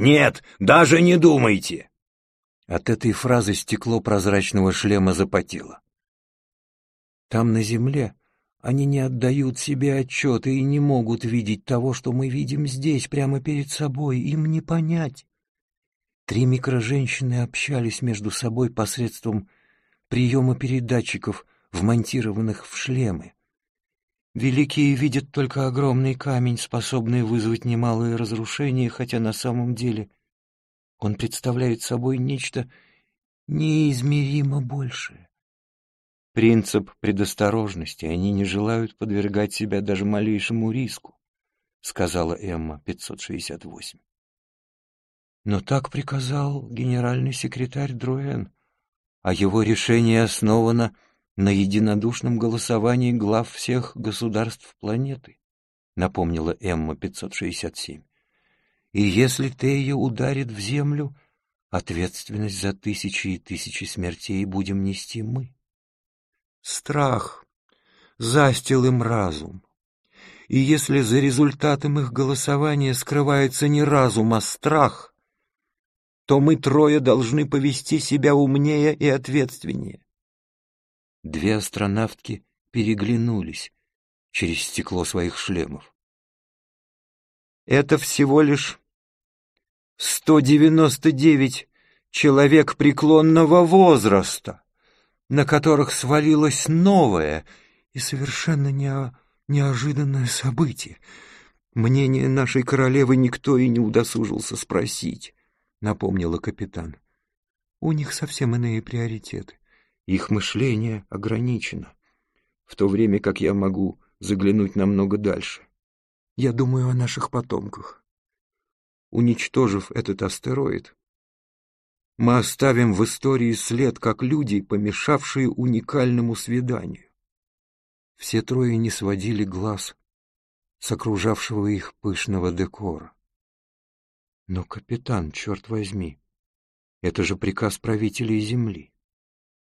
Нет, даже не думайте!» От этой фразы стекло прозрачного шлема запотело. Там, на земле, они не отдают себе отчета и не могут видеть того, что мы видим здесь, прямо перед собой. Им не понять. Три микроженщины общались между собой посредством приема передатчиков, вмонтированных в шлемы. Великие видят только огромный камень, способный вызвать немалые разрушения, хотя на самом деле он представляет собой нечто неизмеримо большее. Принцип предосторожности, они не желают подвергать себя даже малейшему риску, сказала Эмма 568. Но так приказал генеральный секретарь Друэн, а его решение основано на единодушном голосовании глав всех государств планеты, напомнила Эмма 567. И если Тея ударит в землю, ответственность за тысячи и тысячи смертей будем нести мы. Страх застил им разум. И если за результатом их голосования скрывается не разум, а страх, то мы трое должны повести себя умнее и ответственнее. Две астронавтки переглянулись через стекло своих шлемов. Это всего лишь 199 человек преклонного возраста, на которых свалилось новое и совершенно не... неожиданное событие. Мнение нашей королевы никто и не удосужился спросить. — напомнила капитан. «У них совсем иные приоритеты. Их мышление ограничено, в то время как я могу заглянуть намного дальше. Я думаю о наших потомках. Уничтожив этот астероид, мы оставим в истории след как люди, помешавшие уникальному свиданию. Все трое не сводили глаз с окружавшего их пышного декора. Но, капитан, черт возьми, это же приказ правителей Земли.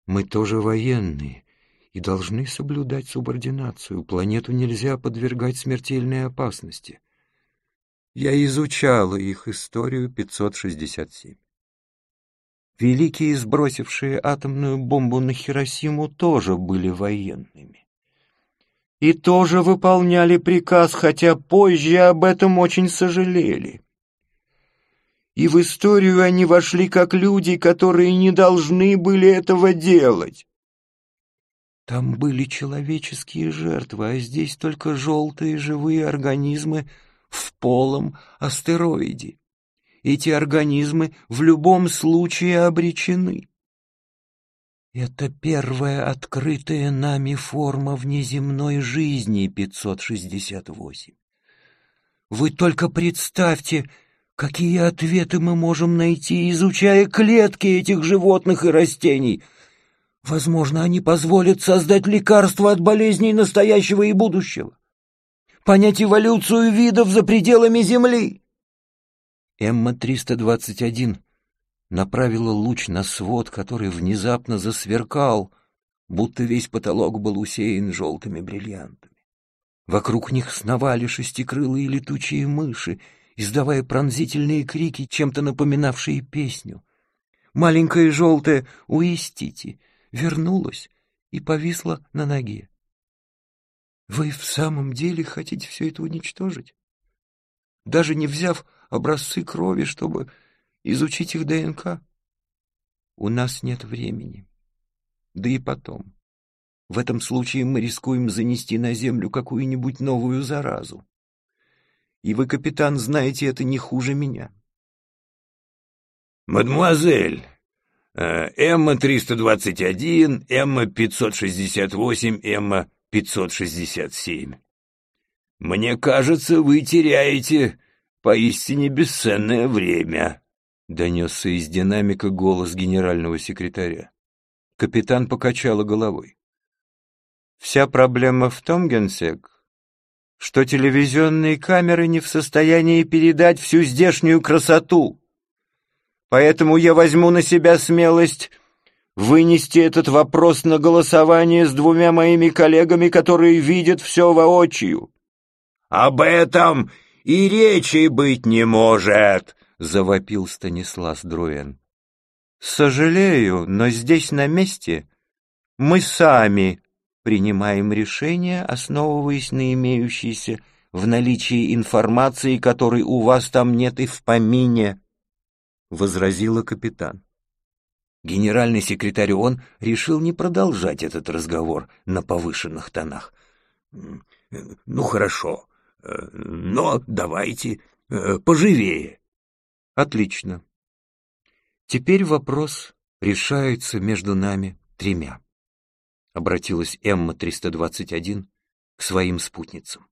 Мы тоже военные и должны соблюдать субординацию. Планету нельзя подвергать смертельной опасности. Я изучала их историю 567. Великие, сбросившие атомную бомбу на Хиросиму, тоже были военными. И тоже выполняли приказ, хотя позже об этом очень сожалели и в историю они вошли как люди, которые не должны были этого делать. Там были человеческие жертвы, а здесь только желтые живые организмы в полом астероиде. Эти организмы в любом случае обречены. Это первая открытая нами форма внеземной жизни 568. Вы только представьте, Какие ответы мы можем найти, изучая клетки этих животных и растений? Возможно, они позволят создать лекарства от болезней настоящего и будущего. Понять эволюцию видов за пределами Земли. Эмма-321 направила луч на свод, который внезапно засверкал, будто весь потолок был усеян желтыми бриллиантами. Вокруг них сновали шестикрылые летучие мыши — издавая пронзительные крики, чем-то напоминавшие песню. Маленькая желтая «Уистите» вернулась и повисла на ноге. Вы в самом деле хотите все это уничтожить? Даже не взяв образцы крови, чтобы изучить их ДНК? У нас нет времени. Да и потом. В этом случае мы рискуем занести на Землю какую-нибудь новую заразу. И вы, капитан, знаете это не хуже меня. «Мадемуазель, э, Эмма-321, Эмма-568, Эмма-567. Мне кажется, вы теряете поистине бесценное время», — донесся из динамика голос генерального секретаря. Капитан покачала головой. «Вся проблема в том, генсек, что телевизионные камеры не в состоянии передать всю здешнюю красоту. Поэтому я возьму на себя смелость вынести этот вопрос на голосование с двумя моими коллегами, которые видят все воочию. «Об этом и речи быть не может!» — завопил Станислав Друэн. «Сожалею, но здесь на месте мы сами принимаем решения, основываясь на имеющейся в наличии информации, которой у вас там нет и в помине», — возразила капитан. Генеральный секретарь ООН решил не продолжать этот разговор на повышенных тонах. «Ну, хорошо, но давайте э, поживее». «Отлично. Теперь вопрос решается между нами тремя», — обратилась Эмма-321 к своим спутницам.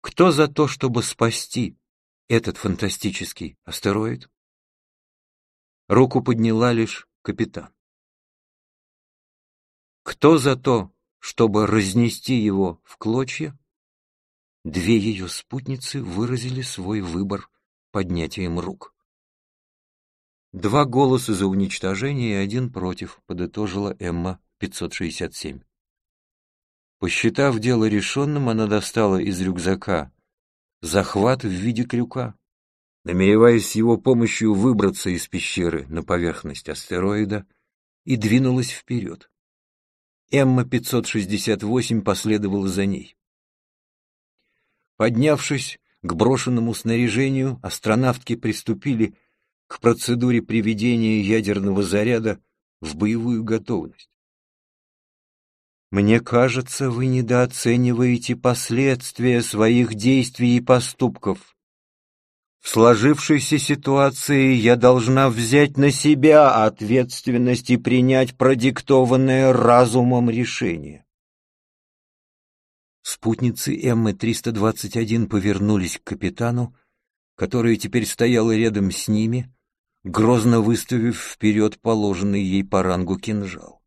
«Кто за то, чтобы спасти этот фантастический астероид?» Руку подняла лишь капитан. Кто за то, чтобы разнести его в клочья? Две ее спутницы выразили свой выбор поднятием рук. Два голоса за уничтожение и один против, подытожила Эмма 567. Посчитав дело решенным, она достала из рюкзака захват в виде крюка намереваясь его помощью выбраться из пещеры на поверхность астероида, и двинулась вперед. Эмма-568 последовала за ней. Поднявшись к брошенному снаряжению, астронавтки приступили к процедуре приведения ядерного заряда в боевую готовность. «Мне кажется, вы недооцениваете последствия своих действий и поступков», в сложившейся ситуации я должна взять на себя ответственность и принять продиктованное разумом решение. Спутницы Эммы-321 повернулись к капитану, которая теперь стояла рядом с ними, грозно выставив вперед положенный ей по рангу кинжал.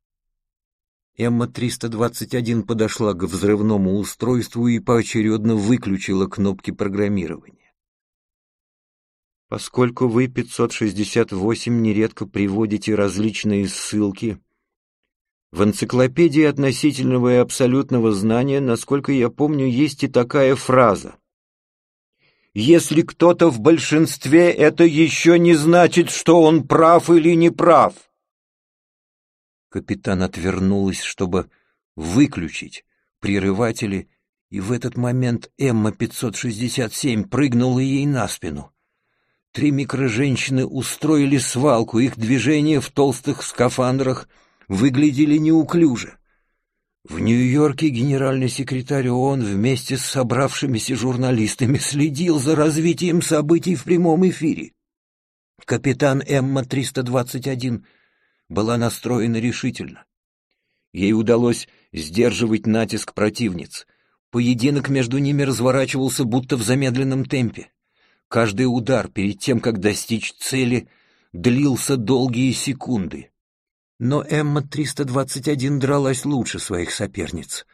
Эмма-321 подошла к взрывному устройству и поочередно выключила кнопки программирования. Поскольку вы, 568, нередко приводите различные ссылки, в энциклопедии относительного и абсолютного знания, насколько я помню, есть и такая фраза. Если кто-то в большинстве, это еще не значит, что он прав или не прав. Капитан отвернулась, чтобы выключить прерыватели, и в этот момент Эмма-567 прыгнула ей на спину. Три микроженщины устроили свалку, их движения в толстых скафандрах выглядели неуклюже. В Нью-Йорке генеральный секретарь ООН вместе с собравшимися журналистами следил за развитием событий в прямом эфире. Капитан Эмма-321 была настроена решительно. Ей удалось сдерживать натиск противниц. Поединок между ними разворачивался будто в замедленном темпе. Каждый удар перед тем, как достичь цели, длился долгие секунды. Но Эмма-321 дралась лучше своих соперниц.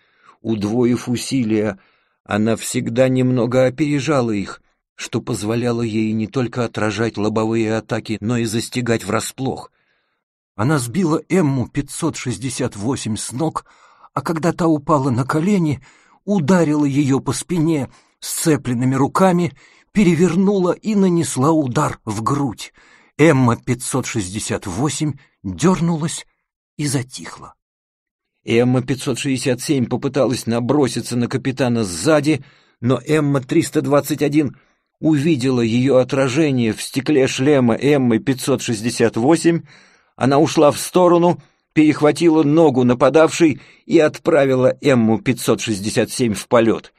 Удвоив усилия, она всегда немного опережала их, что позволяло ей не только отражать лобовые атаки, но и застигать врасплох. Она сбила Эмму-568 с ног, а когда та упала на колени, ударила ее по спине сцепленными руками перевернула и нанесла удар в грудь. Эмма-568 дернулась и затихла. Эмма-567 попыталась наброситься на капитана сзади, но Эмма-321 увидела ее отражение в стекле шлема Эммы-568, она ушла в сторону, перехватила ногу нападавшей и отправила Эмму-567 в полет.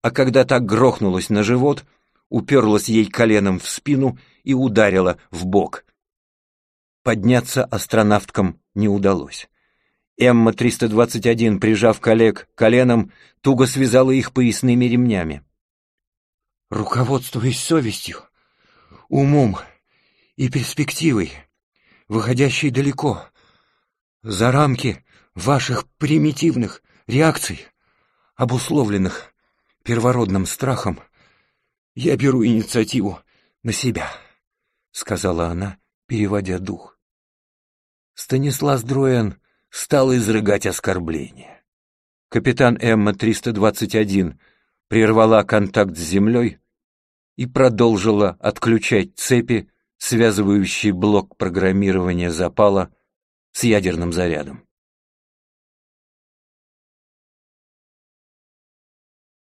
А когда так грохнулась на живот — уперлась ей коленом в спину и ударила в бок. Подняться астронавткам не удалось. Эмма-321, прижав коллег коленом, туго связала их поясными ремнями. «Руководствуясь совестью, умом и перспективой, выходящей далеко, за рамки ваших примитивных реакций, обусловленных первородным страхом, «Я беру инициативу на себя», — сказала она, переводя дух. Станислав Дроен стал изрыгать оскорбления. Капитан Эмма-321 прервала контакт с землей и продолжила отключать цепи, связывающие блок программирования запала с ядерным зарядом.